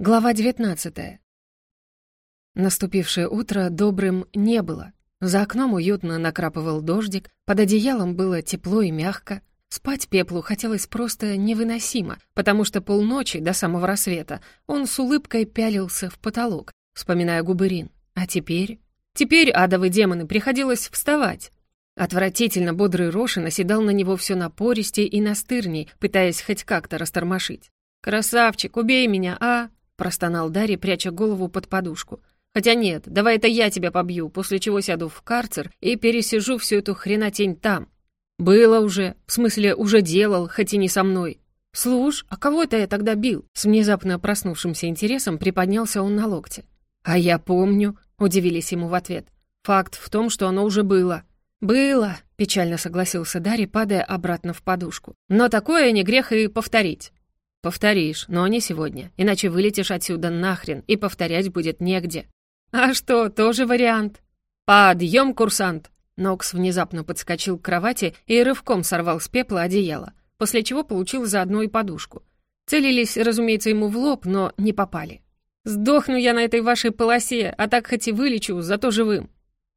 Глава 19 Наступившее утро добрым не было. За окном уютно накрапывал дождик, под одеялом было тепло и мягко. Спать Пеплу хотелось просто невыносимо, потому что полночи до самого рассвета он с улыбкой пялился в потолок, вспоминая губерин. А теперь? Теперь адовые демоны приходилось вставать. Отвратительно бодрый Роши наседал на него все напористей и настырней, пытаясь хоть как-то растормошить. «Красавчик, убей меня, а!» Простонал Дарри, пряча голову под подушку. «Хотя нет, давай это я тебя побью, после чего сяду в карцер и пересижу всю эту хренотень там». «Было уже, в смысле, уже делал, хоть и не со мной». «Слушь, а кого это я тогда бил?» С внезапно проснувшимся интересом приподнялся он на локте. «А я помню», — удивились ему в ответ. «Факт в том, что оно уже было». «Было», — печально согласился Дарри, падая обратно в подушку. «Но такое не грех и повторить». «Повторишь, но не сегодня, иначе вылетишь отсюда нахрен, и повторять будет негде». «А что, тоже вариант?» «Подъем, курсант!» Нокс внезапно подскочил к кровати и рывком сорвал с пепла одеяло, после чего получил заодно и подушку. Целились, разумеется, ему в лоб, но не попали. «Сдохну я на этой вашей полосе, а так хоть и вылечу, зато живым».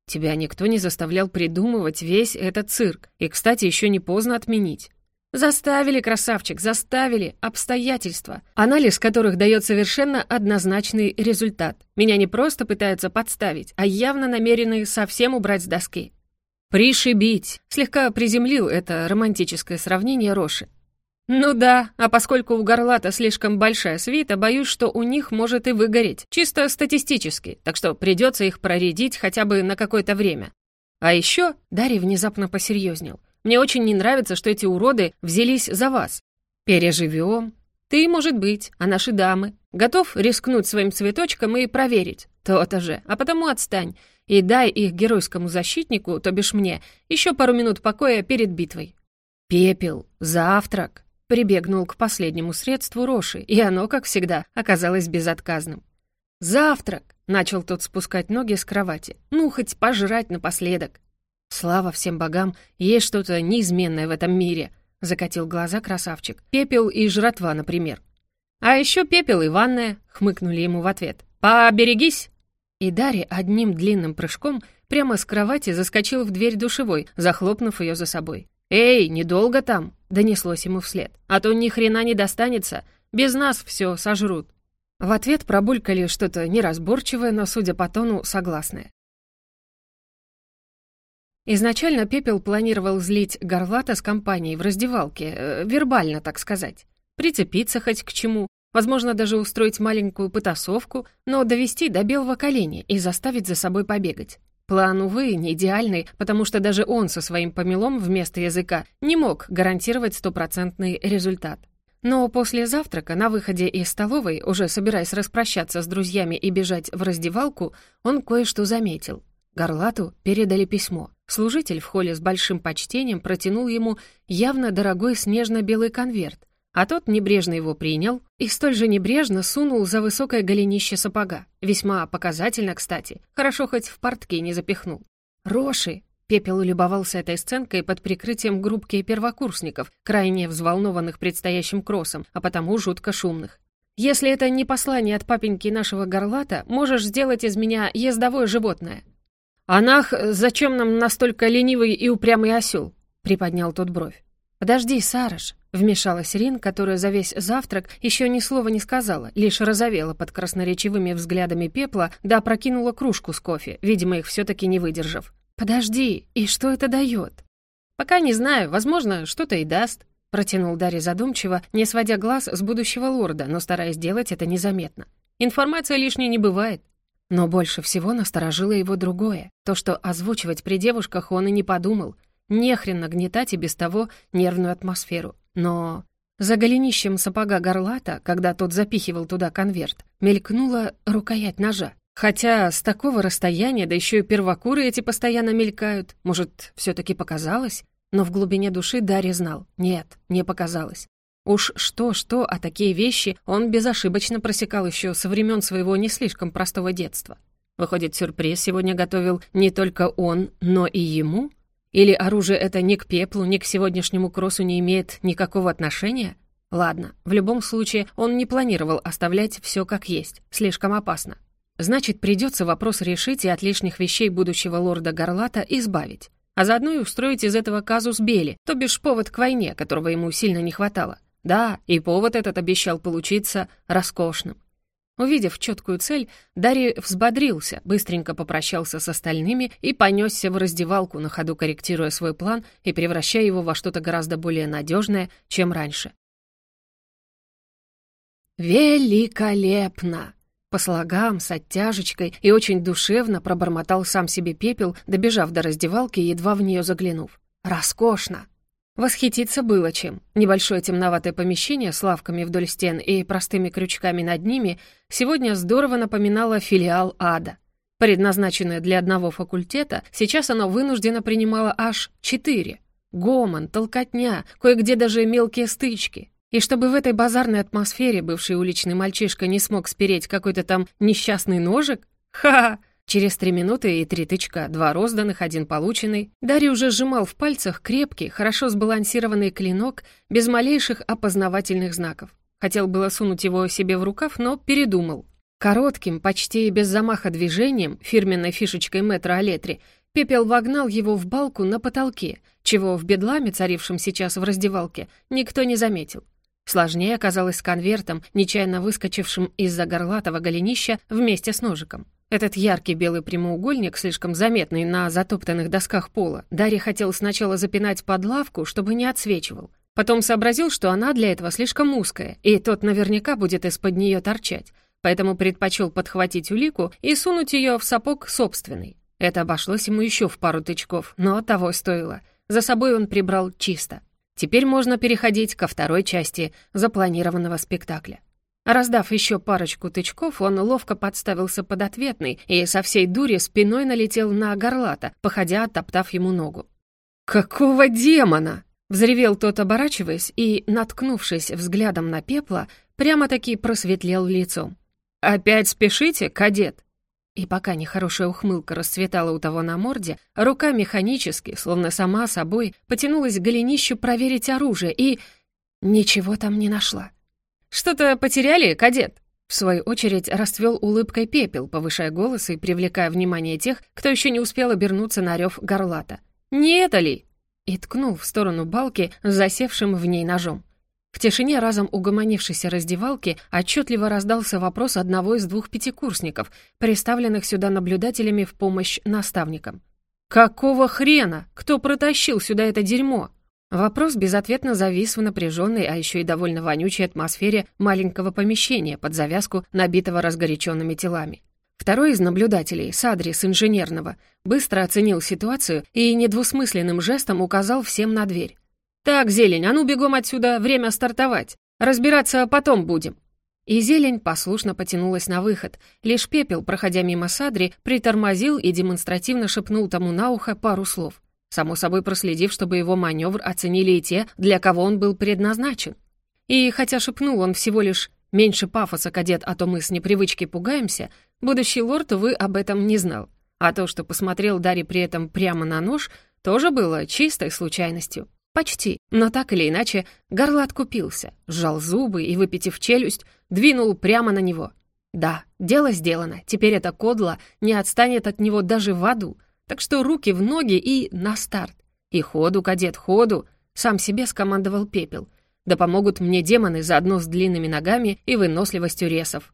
«Тебя никто не заставлял придумывать весь этот цирк, и, кстати, еще не поздно отменить. Заставили, красавчик, заставили. Обстоятельства, анализ которых дает совершенно однозначный результат. Меня не просто пытаются подставить, а явно намерены совсем убрать с доски. «Пришибить!» — слегка приземлил это романтическое сравнение Роши. «Ну да, а поскольку у горлата слишком большая свита, боюсь, что у них может и выгореть, чисто статистически, так что придется их проредить хотя бы на какое-то время. А еще Дарья внезапно посерьезнел — мне очень не нравится, что эти уроды взялись за вас. Переживем. Ты, может быть, а наши дамы. Готов рискнуть своим цветочком и проверить? То-то же. А потому отстань. И дай их геройскому защитнику, то бишь мне, еще пару минут покоя перед битвой. Пепел, завтрак. Прибегнул к последнему средству Роши, и оно, как всегда, оказалось безотказным. «Завтрак!» — начал тот спускать ноги с кровати. «Ну, хоть пожрать напоследок». «Слава всем богам, есть что-то неизменное в этом мире», — закатил глаза красавчик. «Пепел и жратва, например». «А еще пепел и ванная», — хмыкнули ему в ответ. «Поберегись!» И Дарья одним длинным прыжком прямо с кровати заскочил в дверь душевой, захлопнув ее за собой. «Эй, недолго там!» — донеслось ему вслед. «А то ни хрена не достанется, без нас все сожрут». В ответ пробулькали что-то неразборчивое, но, судя по тону, согласное. Изначально Пепел планировал злить Горлата с компанией в раздевалке, э, вербально, так сказать. Прицепиться хоть к чему, возможно, даже устроить маленькую потасовку, но довести до белого коленя и заставить за собой побегать. План, увы, не идеальный, потому что даже он со своим помелом вместо языка не мог гарантировать стопроцентный результат. Но после завтрака, на выходе из столовой, уже собираясь распрощаться с друзьями и бежать в раздевалку, он кое-что заметил. Горлату передали письмо. Служитель в холле с большим почтением протянул ему явно дорогой снежно-белый конверт, а тот небрежно его принял и столь же небрежно сунул за высокое голенище сапога. Весьма показательно, кстати. Хорошо хоть в портке не запихнул. «Роши!» Пепел улюбовался этой сценкой под прикрытием группки первокурсников, крайне взволнованных предстоящим кроссом, а потому жутко шумных. «Если это не послание от папеньки нашего горлата, можешь сделать из меня ездовое животное. «Анах, зачем нам настолько ленивый и упрямый осел?» — приподнял тот бровь. «Подожди, Сараш», — вмешалась Рин, которая за весь завтрак еще ни слова не сказала, лишь разовела под красноречивыми взглядами пепла да опрокинула кружку с кофе, видимо, их все-таки не выдержав. «Подожди, и что это дает?» «Пока не знаю, возможно, что-то и даст», — протянул Дарья задумчиво, не сводя глаз с будущего лорда, но стараясь делать это незаметно. «Информация лишней не бывает». Но больше всего насторожило его другое. То, что озвучивать при девушках он и не подумал. Нехрен нагнетать и без того нервную атмосферу. Но за голенищем сапога горлата, когда тот запихивал туда конверт, мелькнула рукоять ножа. Хотя с такого расстояния, да еще и первокуры эти постоянно мелькают. Может, все таки показалось? Но в глубине души Дарья знал. Нет, не показалось. Уж что-что, а такие вещи он безошибочно просекал еще со времен своего не слишком простого детства. Выходит, сюрприз сегодня готовил не только он, но и ему? Или оружие это ни к пеплу, ни к сегодняшнему кроссу не имеет никакого отношения? Ладно, в любом случае он не планировал оставлять все как есть, слишком опасно. Значит, придется вопрос решить и от лишних вещей будущего лорда Горлата избавить. А заодно и устроить из этого казус Бели, то бишь повод к войне, которого ему сильно не хватало. Да, и повод этот обещал получиться роскошным. Увидев четкую цель, Дарья взбодрился, быстренько попрощался с остальными и понесся в раздевалку, на ходу корректируя свой план и превращая его во что-то гораздо более надежное, чем раньше. «Великолепно!» По слогам, с оттяжечкой и очень душевно пробормотал сам себе пепел, добежав до раздевалки и едва в нее заглянув. «Роскошно!» Восхититься было чем. Небольшое темноватое помещение с лавками вдоль стен и простыми крючками над ними сегодня здорово напоминало филиал ада. Предназначенное для одного факультета, сейчас оно вынужденно принимало аж четыре. Гомон, толкотня, кое-где даже мелкие стычки. И чтобы в этой базарной атмосфере бывший уличный мальчишка не смог спереть какой-то там несчастный ножик? Ха-ха! Через три минуты и три тычка, два розданных, один полученный, Дарья уже сжимал в пальцах крепкий, хорошо сбалансированный клинок без малейших опознавательных знаков. Хотел было сунуть его себе в рукав, но передумал. Коротким, почти без замаха движением, фирменной фишечкой метра Алетри, Пепел вогнал его в балку на потолке, чего в бедламе, царившем сейчас в раздевалке, никто не заметил. Сложнее оказалось с конвертом, нечаянно выскочившим из-за горлатого голенища вместе с ножиком. Этот яркий белый прямоугольник, слишком заметный на затоптанных досках пола, Дарья хотел сначала запинать под лавку, чтобы не отсвечивал. Потом сообразил, что она для этого слишком узкая, и тот наверняка будет из-под нее торчать, поэтому предпочел подхватить улику и сунуть ее в сапог собственный. Это обошлось ему еще в пару тычков, но того стоило. За собой он прибрал чисто. Теперь можно переходить ко второй части запланированного спектакля. Раздав еще парочку тычков, он ловко подставился под ответный и со всей дури спиной налетел на горлата, походя, оттоптав ему ногу. «Какого демона?» — взревел тот, оборачиваясь, и, наткнувшись взглядом на пепла, прямо-таки просветлел лицом. «Опять спешите, кадет?» И пока нехорошая ухмылка расцветала у того на морде, рука механически, словно сама собой, потянулась к голенищу проверить оружие и... ничего там не нашла. «Что-то потеряли, кадет?» В свою очередь расцвел улыбкой пепел, повышая голос и привлекая внимание тех, кто еще не успел обернуться на рев горлата. «Не это ли?» И ткнул в сторону балки засевшим в ней ножом. В тишине разом угомонившейся раздевалки отчетливо раздался вопрос одного из двух пятикурсников, представленных сюда наблюдателями в помощь наставникам. «Какого хрена? Кто протащил сюда это дерьмо?» Вопрос безответно завис в напряженной, а еще и довольно вонючей атмосфере маленького помещения под завязку, набитого разгоряченными телами. Второй из наблюдателей, Садри с инженерного, быстро оценил ситуацию и недвусмысленным жестом указал всем на дверь. «Так, зелень, а ну бегом отсюда, время стартовать. Разбираться потом будем». И зелень послушно потянулась на выход. Лишь пепел, проходя мимо Садри, притормозил и демонстративно шепнул тому на ухо пару слов само собой проследив, чтобы его маневр оценили и те, для кого он был предназначен. И хотя шепнул он всего лишь «меньше пафоса, кадет, а то мы с непривычки пугаемся», будущий лорд, вы об этом не знал. А то, что посмотрел Дарри при этом прямо на нож, тоже было чистой случайностью. Почти, но так или иначе, горлат купился, сжал зубы и, выпитив челюсть, двинул прямо на него. Да, дело сделано, теперь эта кодла не отстанет от него даже в аду — так что руки в ноги и на старт. И ходу, кадет, ходу, сам себе скомандовал пепел. Да помогут мне демоны заодно с длинными ногами и выносливостью ресов.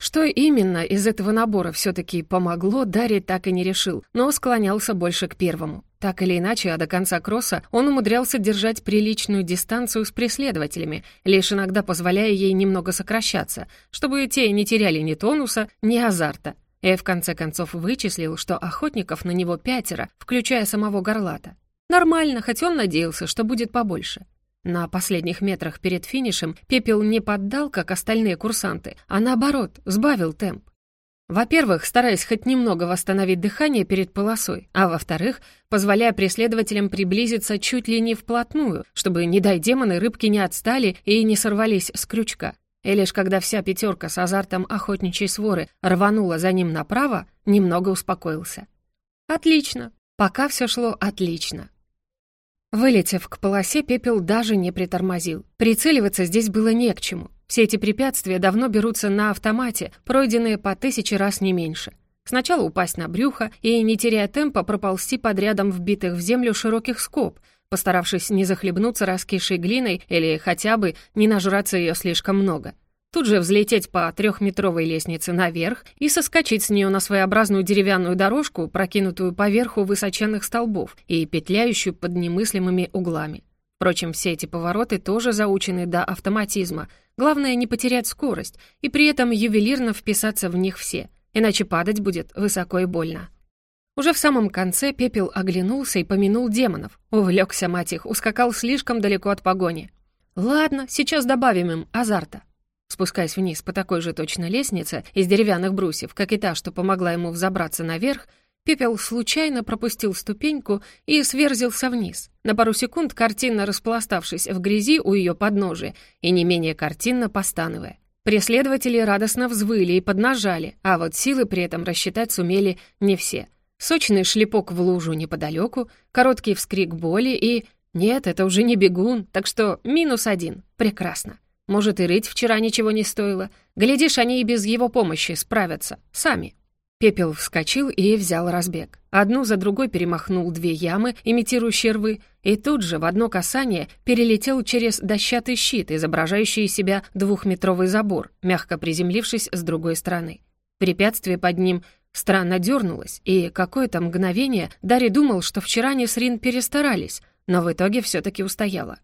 Что именно из этого набора все-таки помогло, Дарья так и не решил, но склонялся больше к первому. Так или иначе, а до конца кросса он умудрялся держать приличную дистанцию с преследователями, лишь иногда позволяя ей немного сокращаться, чтобы те не теряли ни тонуса, ни азарта. И в конце концов вычислил, что охотников на него пятеро, включая самого горлата. Нормально, хоть он надеялся, что будет побольше. На последних метрах перед финишем пепел не поддал, как остальные курсанты, а наоборот, сбавил темп. Во-первых, стараясь хоть немного восстановить дыхание перед полосой, а во-вторых, позволяя преследователям приблизиться чуть ли не вплотную, чтобы, не дай демоны, рыбки не отстали и не сорвались с крючка. И лишь когда вся пятерка с азартом охотничьей своры рванула за ним направо, немного успокоился. «Отлично. Пока все шло отлично. Вылетев к полосе, пепел даже не притормозил. Прицеливаться здесь было не к чему. Все эти препятствия давно берутся на автомате, пройденные по тысяче раз не меньше. Сначала упасть на брюхо и, не теряя темпа, проползти под рядом вбитых в землю широких скоб, постаравшись не захлебнуться раскисшей глиной или хотя бы не нажраться ее слишком много. Тут же взлететь по трехметровой лестнице наверх и соскочить с нее на своеобразную деревянную дорожку, прокинутую поверху высоченных столбов и петляющую под немыслимыми углами. Впрочем, все эти повороты тоже заучены до автоматизма. Главное не потерять скорость и при этом ювелирно вписаться в них все, иначе падать будет высоко и больно. Уже в самом конце пепел оглянулся и помянул демонов. Увлекся, мать их, ускакал слишком далеко от погони. «Ладно, сейчас добавим им азарта». Спускаясь вниз по такой же точно лестнице из деревянных брусьев, как и та, что помогла ему взобраться наверх, Пепел случайно пропустил ступеньку и сверзился вниз, на пару секунд картинно распластавшись в грязи у ее подножия и не менее картинно постановая. Преследователи радостно взвыли и поднажали, а вот силы при этом рассчитать сумели не все. Сочный шлепок в лужу неподалеку, короткий вскрик боли и... Нет, это уже не бегун, так что минус один. Прекрасно. Может, и рыть вчера ничего не стоило. Глядишь, они и без его помощи справятся. Сами. Пепел вскочил и взял разбег. Одну за другой перемахнул две ямы, имитирующие рвы, и тут же в одно касание перелетел через дощатый щит, изображающий из себя двухметровый забор, мягко приземлившись с другой стороны. Препятствие под ним странно дернулось, и какое-то мгновение Дарри думал, что вчера они с Рин перестарались, но в итоге все таки устояла.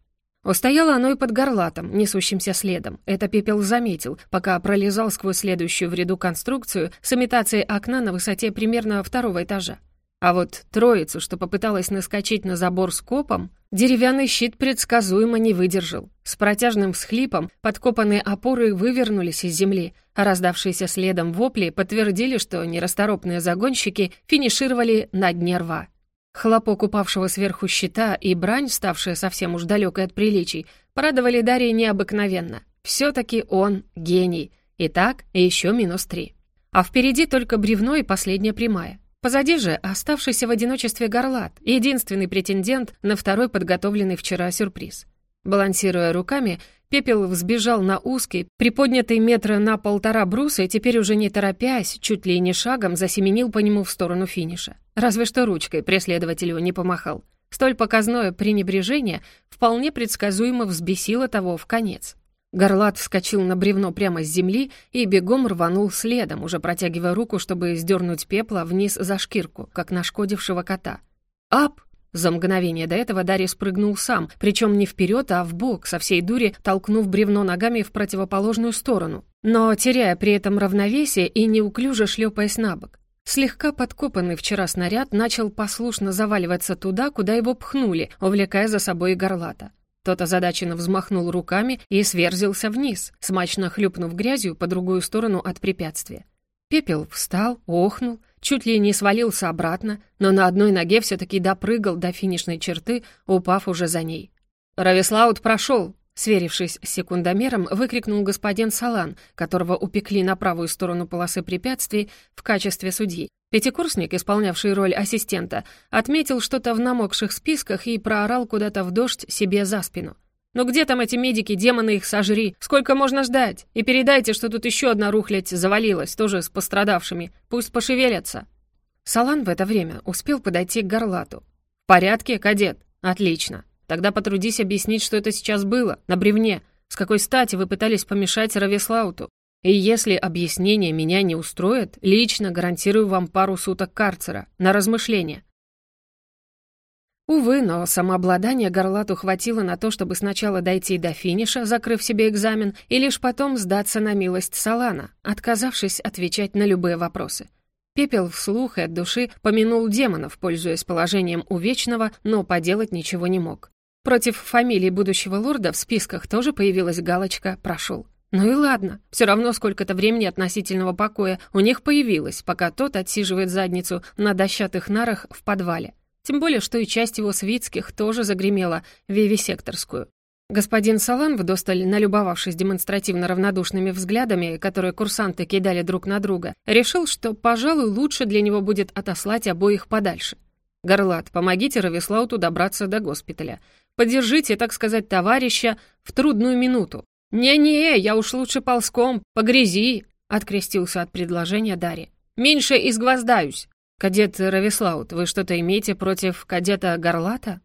Устояло оно и под горлатом, несущимся следом. Это пепел заметил, пока пролезал сквозь следующую в ряду конструкцию с имитацией окна на высоте примерно второго этажа. А вот троицу, что попыталась наскочить на забор с копом, деревянный щит предсказуемо не выдержал. С протяжным всхлипом подкопанные опоры вывернулись из земли, а раздавшиеся следом вопли подтвердили, что нерасторопные загонщики финишировали на дне рва. Хлопок упавшего сверху щита и брань, ставшая совсем уж далекой от приличий, порадовали Дарья необыкновенно. Все-таки он гений. Итак, еще минус три. А впереди только бревно и последняя прямая. Позади же оставшийся в одиночестве горлат, единственный претендент на второй подготовленный вчера сюрприз. Балансируя руками, Пепел взбежал на узкий, приподнятый метра на полтора бруса и теперь уже не торопясь, чуть ли не шагом, засеменил по нему в сторону финиша. Разве что ручкой преследователю не помахал. Столь показное пренебрежение вполне предсказуемо взбесило того в конец. Горлат вскочил на бревно прямо с земли и бегом рванул следом, уже протягивая руку, чтобы сдернуть пепла вниз за шкирку, как нашкодившего кота. «Ап!» За мгновение до этого Дарья спрыгнул сам, причем не вперед, а в бок, со всей дури толкнув бревно ногами в противоположную сторону, но теряя при этом равновесие и неуклюже шлепаясь на бок. Слегка подкопанный вчера снаряд начал послушно заваливаться туда, куда его пхнули, увлекая за собой горлата. Тот озадаченно взмахнул руками и сверзился вниз, смачно хлюпнув грязью по другую сторону от препятствия. Пепел встал, охнул, чуть ли не свалился обратно, но на одной ноге все-таки допрыгал до финишной черты, упав уже за ней. «Равислаут прошел!» Сверившись с секундомером, выкрикнул господин Салан, которого упекли на правую сторону полосы препятствий в качестве судьи. Пятикурсник, исполнявший роль ассистента, отметил что-то в намокших списках и проорал куда-то в дождь себе за спину. «Ну где там эти медики, демоны их сожри? Сколько можно ждать? И передайте, что тут еще одна рухлядь завалилась, тоже с пострадавшими. Пусть пошевелятся». Салан в это время успел подойти к горлату. «В порядке, кадет? Отлично. Тогда потрудись объяснить, что это сейчас было, на бревне. С какой стати вы пытались помешать Равеслауту? И если объяснение меня не устроит, лично гарантирую вам пару суток карцера на размышление. Увы, но самообладание Горлату хватило на то, чтобы сначала дойти до финиша, закрыв себе экзамен, и лишь потом сдаться на милость Салана, отказавшись отвечать на любые вопросы. Пепел вслух и от души помянул демонов, пользуясь положением увечного, но поделать ничего не мог. Против фамилии будущего лорда в списках тоже появилась галочка «Прошел». Ну и ладно, все равно сколько-то времени относительного покоя у них появилось, пока тот отсиживает задницу на дощатых нарах в подвале. Тем более, что и часть его свитских тоже загремела в вивисекторскую. Господин Салан, вдосталь налюбовавшись демонстративно равнодушными взглядами, которые курсанты кидали друг на друга, решил, что, пожалуй, лучше для него будет отослать обоих подальше. Горлат, помогите Равислауту добраться до госпиталя. Поддержите, так сказать, товарища в трудную минуту. «Не-не, я уж лучше ползком, по грязи», — открестился от предложения Дарья. «Меньше изгвоздаюсь». «Кадет Равислаут, вы что-то имеете против кадета Горлата?»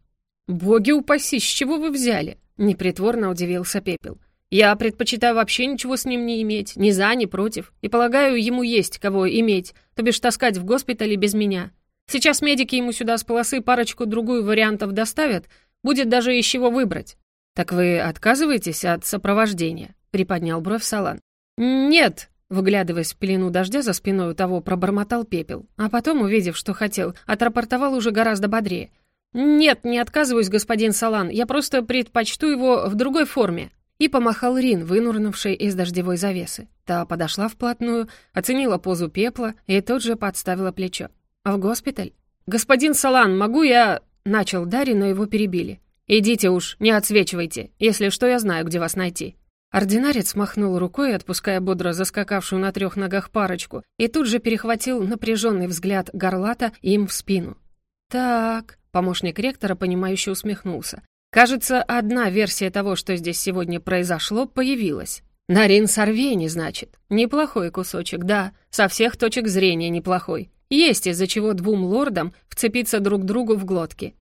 «Боги упаси, с чего вы взяли?» — непритворно удивился Пепел. «Я предпочитаю вообще ничего с ним не иметь, ни за, ни против, и полагаю, ему есть кого иметь, то бишь таскать в госпитале без меня. Сейчас медики ему сюда с полосы парочку-другую вариантов доставят, будет даже из чего выбрать». «Так вы отказываетесь от сопровождения?» — приподнял бровь Салан. «Нет», — выглядываясь в пелену дождя за спиной у того, пробормотал пепел, а потом, увидев, что хотел, отрапортовал уже гораздо бодрее. «Нет, не отказываюсь, господин Салан, я просто предпочту его в другой форме». И помахал Рин, вынурнувший из дождевой завесы. Та подошла вплотную, оценила позу пепла и тут же подставила плечо. «В госпиталь?» «Господин Салан, могу я...» Начал Дарри, но его перебили. «Идите уж, не отсвечивайте. Если что, я знаю, где вас найти». Ординарец махнул рукой, отпуская бодро заскакавшую на трех ногах парочку, и тут же перехватил напряженный взгляд горлата им в спину. «Так...» — помощник ректора, понимающе усмехнулся. «Кажется, одна версия того, что здесь сегодня произошло, появилась. Нарин Сорвени, значит. Неплохой кусочек, да. Со всех точек зрения неплохой. Есть из-за чего двум лордам вцепиться друг другу в глотки.